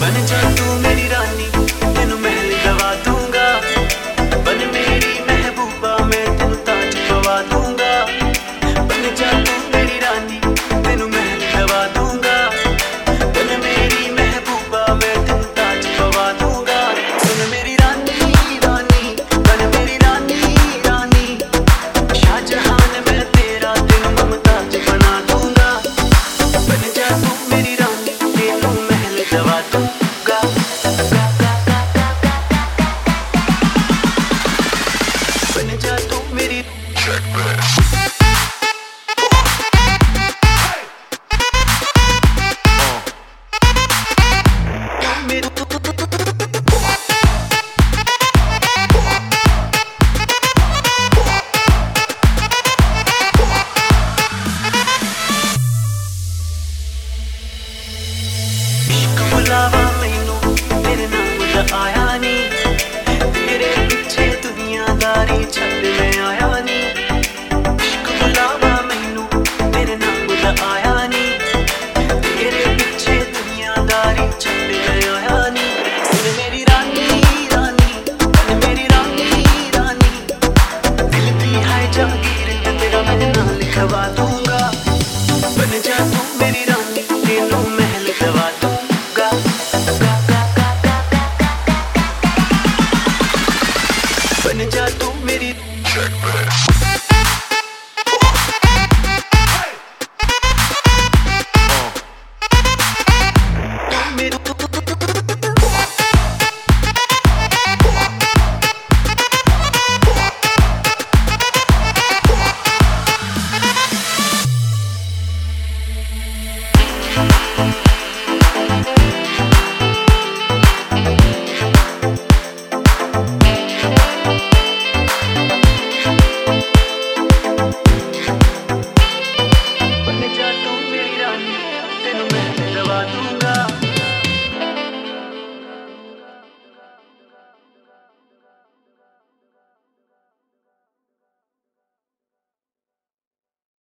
बन जा मेरी रानी, तेन महल दवा दूँगा। बन मेरी महबूबा, मैं तेन पवा दूँगा। बन जा तू मेरी रानी, तेन महल दवा दूँगा। बन मेरी महबूबा, मैं तेन पवा दूँगा। सुन मेरी रानी रानी, बन मेरी रानी रानी। शाहजहां मैं तेरा तेन मुमताज़ बना दूँगा। बन जा तू मेरी रानी। ਇਸ਼ਕ ਬੁਲਾਵਾ ਮੈਨੂੰ ਮੇਰੇ ਨਾਮ ਦਾ ਆਇਆ ਨਹੀਂ ਤੇਰੇ ਪਿੱਛੇ ਦੁਨੀਆਦਾਰੀ ਛੱਡ ਮੈਂ ਆਇਆ ਨਹੀਂ ਇਸ਼ਕ ਬੁਲਾਵਾ ਮੈਨੂੰ ਮੇਰੇ ਨਾਮ ਦਾ ਆਇਆ ਨਹੀਂ ਤੇਰੇ ਪਿੱਛੇ ਦੁਨੀਆਦਾਰੀ ਛੱਡ ਮੈਂ ਆਇਆ ਨਹੀਂ ਸੁਣ ਮੇਰੀ ਰਾਨੀ ਰਾਨੀ ਸੁਣ ਮੇਰੀ ਰਾਨੀ ਰਾਨੀ ਦਿਲ ਦੀ ਹੈ ਜਹਾਂਗੀਰ ਤੇਰਾ ਮੈਂ ਨਾਲ ਖਵਾ ਦੂੰਗਾ ਬਨ ਜਾ ਤੂੰ ਮੇਰੀ ਰਾਨੀ बन जा तू मेरी